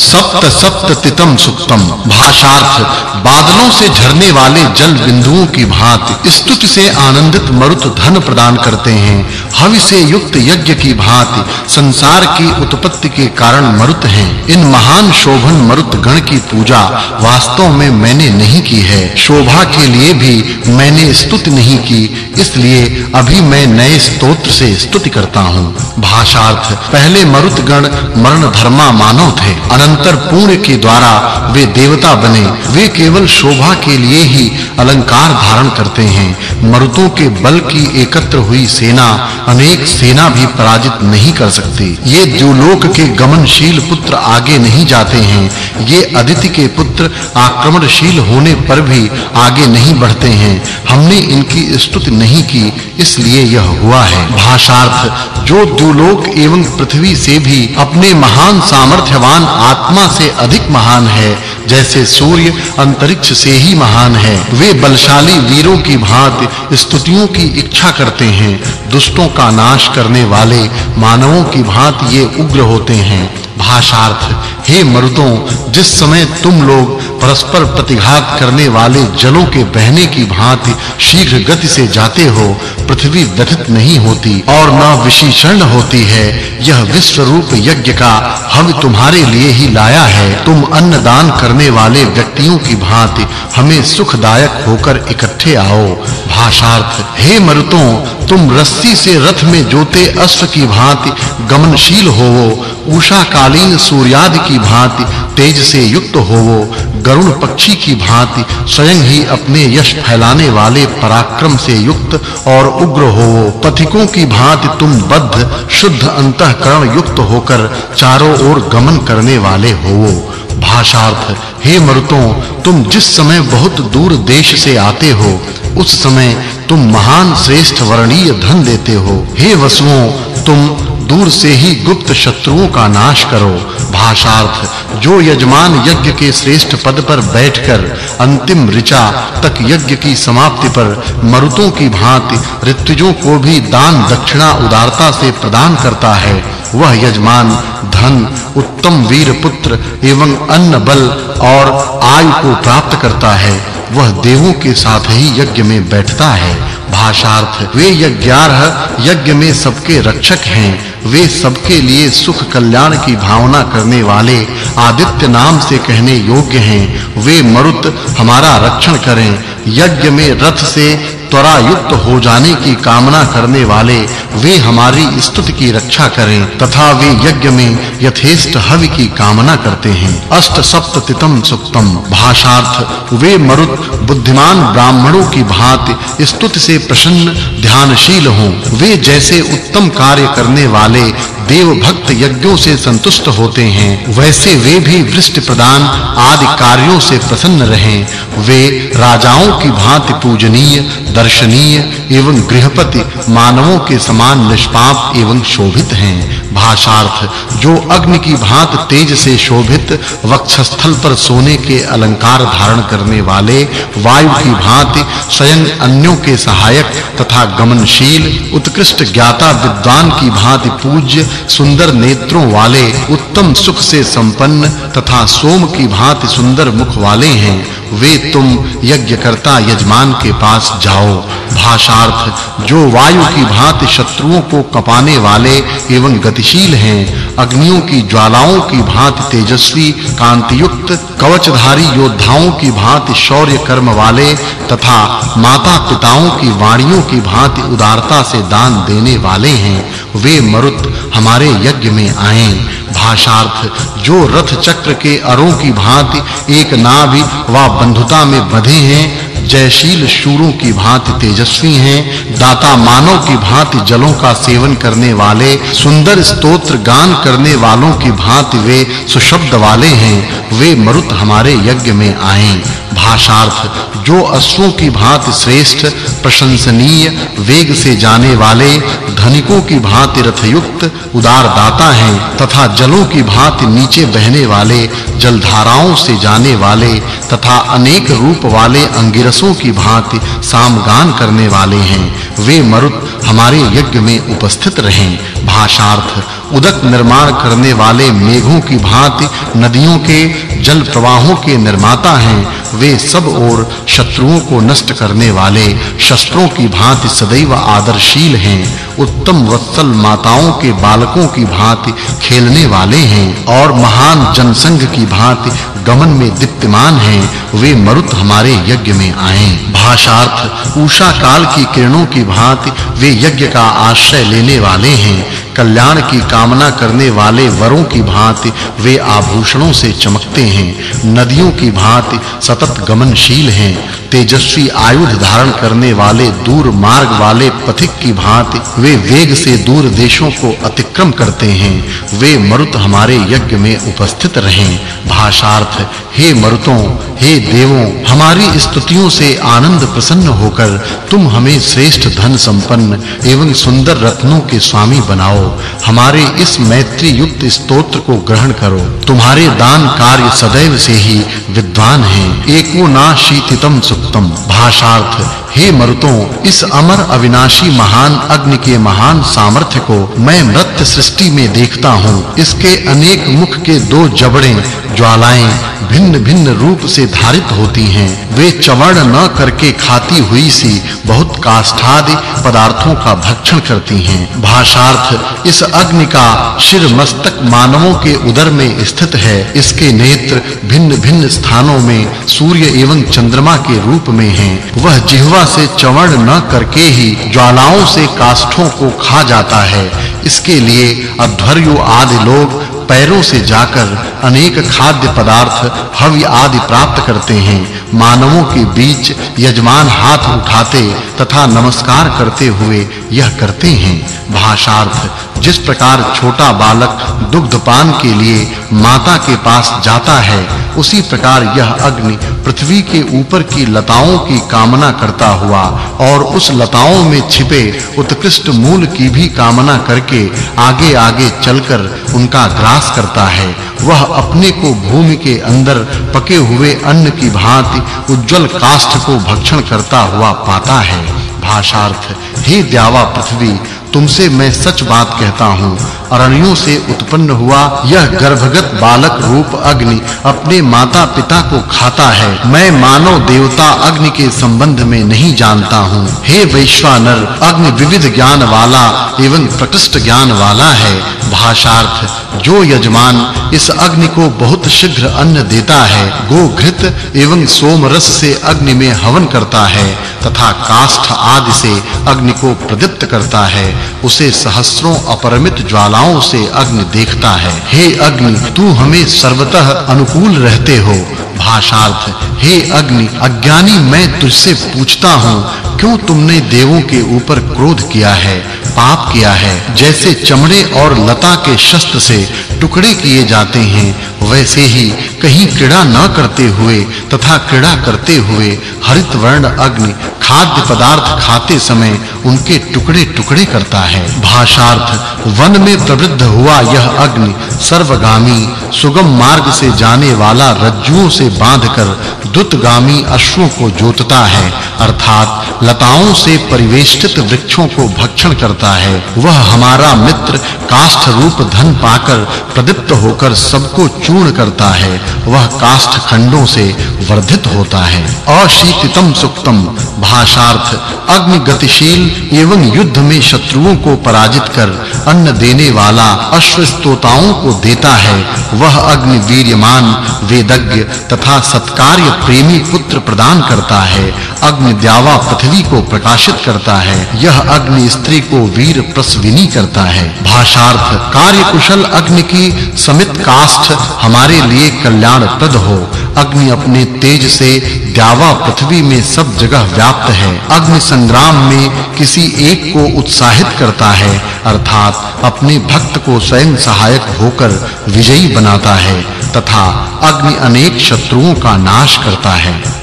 सप्त सप्ततितम सुक्तम। भाषार्थ, बादलों से झरने वाले जल बिंदुओं की भांति स्तुति से आनंदित मरुत धन प्रदान करते हैं। हवि से युक्त यज्ञ की भांति संसार की उत्पत्ति के कारण मरुत हैं। इन महान शोभन मरुत गण की पूजा वास्तव में मैंने नहीं की है। शोभा के लिए भी मैंने स्तुति नहीं की, इसलिए अभी मैं नए स्तोत्र से स्तुति करता हूँ। भाषार्थ, पहले मरुत गण मरण धर्मा मानव थे। अनंतर पुण्य के द्वारा वे देवता बने। वे केवल शोभा के लिए ही अलंकार धारण करते हैं। मरुतों के बल की एकत्र हुई सेना अनेक सेना भी पराजित नहीं कर सकती। ये द्युलोक के गमनशील पुत्र आगे नहीं जाते हैं। ये अदिति के पुत्र आक्रमणशील होने पर भी आगे नहीं बढ़ते हैं। हमने इनकी स्तुति नहीं की, इसलिए यह हुआ है। भाषार्थ, जो द्युलोक एवं पृथ्वी से भी अपने महान सामर्थ्यवान आत्मा से अधिक महान है, जैसे सूर्य अंतरिक्ष से ही महान है। वे बलशाली वीरों की भांति स्तुतियों की इच्छा करते हैं, दुष्टों का नाश करने वाले मानवों की भांति ये उग्र होते हैं। भाषार्थ, हे मर्दों, जिस समय तुम लोग परस्पर प्रतिघात करने वाले जलों के बहने की भांति शीघ्र गति से जाते हो, पृथ्वी व्यथित नहीं होती और न विशीर्ण होती है। यह विश्व रूप यज्ञ का हम तुम्हारे लिए ही लाया है। तुम अन्न दान करने वाले व्यक्तियों की भांति हमें सुखदायक होकर इकट्ठे आओ। भाषार्थ, हे मरुतों, तुम रस्सी से रथ में जोते अश्व की भांति गमनशील होवो उषा कालीन सूर्यादि की भांति तेज से युक्त होवो। गरुण पक्षी की भांति स्वयं ही अपने यश फैलाने वाले पराक्रम से युक्त और उग्र होवो पथिकों की भांति तुम बद्ध, शुद्ध, अंतःकरण युक्त होकर चारों ओर गमन करने वाले होवो भाषार्थ, हे मरुतों, तुम जिस समय बहुत दूर देश से आते हो, उस समय तुम महान, श्रेष्ठ, वर्णीय धन देते हो। हे वसुओं, तुम दूर से ही गुप्त शत्रुओं का नाश करो। भाषार्थ, जो यजमान यज्ञ के श्रेष्ठ पद पर बैठकर अंतिम ऋचा तक यज्ञ की समाप्ति पर मरुतों की भांति ऋतुजों को भी दान दक्षिणा उदारता से प्रदान करता है, वह यजमान धन, उत्तम वीर पुत्र एवं अन्न बल और आयु को प्राप्त करता है, वह देवों के साथ ही यज्ञ में बैठता है। भाषार्थ, वे यज्ञार्ह यज्ञ में सबके रक्षक हैं वे सबके लिए सुख कल्याण की भावना करने वाले आदित्य नाम से कहने योग्य हैं। वे मरुत हमारा रक्षण करें। यज्ञ में रथ से त्वरा युक्त हो जाने की कामना करने वाले वे हमारी स्तुति की रक्षा करें। तथा वे यज्ञ में यथेष्ट हवि की कामना करते हैं। अष्ट सप्ततितम सुक्तम। भाषार्थ, वे मरुत बुद्धिमान ब्राह्मणों की भांति स्तुति से प्रसन्न, ध्यानशील हों। वे जैसे उत्तम कार्य करने वाले देव भक्त यज्ञों से संतुष्ट होते हैं, वैसे वे भी वृष्टि प्रदान आदि कार्यों से प्रसन्न रहें। वे राजाओं की भांति पूजनीय, दर्शनीय एवं गृहपति मानवों के समान निष्पाप एवं शोभित हैं। भाषार्थ, जो अग्नि की भांति तेज से शोभित वक्षस्थल पर सोने के अलंकार धारण करने वाले वायु की भांति स्वयं अन्यों के सहायक तथा गमनशील, उत्कृष्ट ज्ञाता विद्वान की भांति पूज्य सुंदर नेत्रों वाले उत्तम सुख से संपन्न तथा सोम की भांति सुंदर मुख वाले हैं, वे तुम यज्ञकर्ता यजमान के पास जाओ। भाषार्थ, जो वायु की भांति शत्रुओं को कपाने वाले एवं गतिशील हैं, अग्नियों की ज्वालाओं की भांति तेजस्वी, कांतियुक्त, कवचधारी योद्धाओं की भांति शौर्य कर्म वाले, तथा माता पिताओं की वाणियों की भांति उदारता से दान देने वाले हैं, वे मरुत हमारे यज्ञ में आए। भाषार्थ, जो रथ चक्र के अरों की भांति एक नाभि व बंधुता में बंधे हैं जयशील शूरों की भांति तेजस्वी हैं, दाता मानव की भांति जलों का सेवन करने वाले, सुंदर स्तोत्र गान करने वालों की भांति वे सुशब्द वाले हैं, वे मरुत हमारे यज्ञ में आए। भाषार्थ जो अश्वों की भांति श्रेष्ठ, प्रशंसनीय, वेग से जाने वाले, धनिकों की भांति रथयुक्त, उदार दाता हैं, तथा जलों की भांति नीचे बहने वाले, जलधाराओं से जाने वाले, तथा अनेक रूप वाले अंगिरसों की भांति सामगान करने वाले हैं, वे मरुत हमारे यज्ञ में उपस्थित रहें। भाषार्थ, उदक निर्माण करने वाले मेघों की भांति नदियों के जल प्रवाहों के निर्माता हैं वे सब ओर शत्रुओं को नष्ट करने वाले शस्त्रों की भांति सदैव आदरशील हैं, उत्तम वत्सल माताओं के बालकों की भांति खेलने वाले हैं और महान जनसंघ की भांति गमन में दीप्तिमान हैं, वे मरुत हमारे यज्ञ में आए। भाषार्थ उषा काल की किरणों की भांति वे यज्ञ का आश्रय लेने वाले हैं। कल्याण की कामना करने वाले वरों की भांति वे आभूषणों से चमकते हैं, नदियों की भांति सतत गमनशील हैं, तेजस्वी आयुध धारण करने वाले दूर मार्ग वाले पथिक की भांति वे वेग से दूर देशों को अतिक्रम करते हैं, वे मरुत हमारे यज्ञ में उपस्थित रहें। भाषार्थ, हे मरुतों, हे देवों, हमारी स्तुतियों से आनंद प्रसन्न होकर तुम हमें श्रेष्ठ धन संपन्न एवं सुंदर रत्नों के स्वामी बनाओ। हमारे इस मैत्री युक्त स्तोत्र को ग्रहण करो। तुम्हारे दान कार्य सदैव से ही विद्वान हैं। एको नाशीतितम सुक्तम। भाषार्थ हे मरुतों, इस अमर अविनाशी महान अग्नि के महान सामर्थ्य को मैं मृत सृष्टि में देखता हूँ। इसके अनेक मुख के दो जबड़े, ज्वालाएँ भिन्न-भिन्न रूप से धारित होती हैं। वे चवर्ण न करके खाती हुई सी बहुत काष्ठादि पदार्थों का भक्षण करती हैं। भाषार्थ, इस अग्नि का शिर मस्तक मानवों के उदर में स्थित है। इसके नेत्र भिन्न-भिन्न स्थानों में सूर्य एवं चंद्रमा के रूप में हैं। वह जिह्वा से चवण न करके ही ज्वालाओं से काष्ठों को खा जाता है। इसके लिए अध्वर्यु आदि लोग पैरों से जाकर अनेक खाद्य पदार्थ, हव्य आदि प्राप्त करते हैं। मानवों के बीच यजमान हाथ उठाते तथा नमस्कार करते हुए यह करते हैं। भाषार्थ, जिस प्रकार छोटा बालक दुग्धपान के लिए माता के पास जाता है, उसी प्रकार यह अग्नि पृथ्वी के ऊपर की लताओं की कामना करता हुआ और उस लताओं में छिपे उत्कृष्ट मूल की भी कामना करके आगे-आगे चलकर उनका ग्रास करता है। वह अपने को भूमि के अंदर पके हुए अन्न की भांति उज्जवल काष्ठ को भक्षण करता हुआ पाता है। भाषार्थ, हे द्यावा पृथ्वी तुमसे मैं सच बात कहता हूँ। अरण्यों से उत्पन्न हुआ यह गर्भगत बालक रूप अग्नि अपने माता-पिता को खाता है। मैं मानव देवता अग्नि के संबंध में नहीं जानता हूँ। हे वैश्वानर, अग्नि विविध ज्ञान वाला एवं प्रकृष्ट ज्ञान वाला है। भाषार्थ, जो यजमान इस अग्नि को बहुत शीघ्र अन्न देता है गो घृत एवं सोम रस से अग्नि में हवन करता है तथा काष्ठ आदि से अग्नि को प्रदीप्त करता है। उसे सहस्त्रों अपरमित ज्वालाओं से अग्नि देखता है। हे अग्नि, तू हमें सर्वतः अनुकूल रहते हो। भाषार्थ, हे अग्नि, अज्ञानी, मैं तुझसे पूछता हूँ, क्यों तुमने देवों के ऊपर क्रोध किया है, पाप किया है? जैसे चमड़े और लता के शस्त्र से टुकड़े किए जाते हैं, वैसे ही कहीं क्रीड़ा न करते हुए तथा क्रीड़ा करते हुए हरित वर्ण अग्नि खाद्य पदार्थ खाते समय उनके टुकड़े-टुकड़े करता है। भाषार्थ, वन में प्रवृद्ध हुआ यह अग्नि सर्वगामी, सुगम मार्ग से जाने वाला रज्जुओं से बांधकर दुतगामी अश्वों को जोतता है। अर्थात, लताओं से परिवेष्टित वृक्षों को भक्षण करता है। वह हमारा मित्र, काष्ठ रूप धन पाकर प्रदीप्त होकर सबको चूर्ण करता है। वह काष्ठ खंडों से वर्धित होता है। अशीतितम सुक्तम, भाषार्थ अग्नि गतिशील एवं युद्ध में शत्रुओं को पराजित कर अन्न देने वाला अश्वस्तोताओं को देता है, वह अग्नि वीर्यमान, वेदज्ञ तथा सत्कार्य प्रेमी पुत्र प्रदान करता है, अग्नि द्यावा पृथ्वी को प्रकाशित करता है, यह अग्नि स्त्री को वीर प्रसविनी करता है। भाषार्थ कार्य कुशल अग्नि की समित काष्ठ हमारे लिए कल्याणप्रद हो। अग्नि अपने तेज से द्यावा पृथ्वी में सब जगह व्याप्त है। अग्नि संग्राम में किसी एक को उत्साहित करता है, अर्थात अपने भक्त को स्वयं सहायक होकर विजयी बनाता है, तथा अग्नि अनेक शत्रुओं का नाश करता है।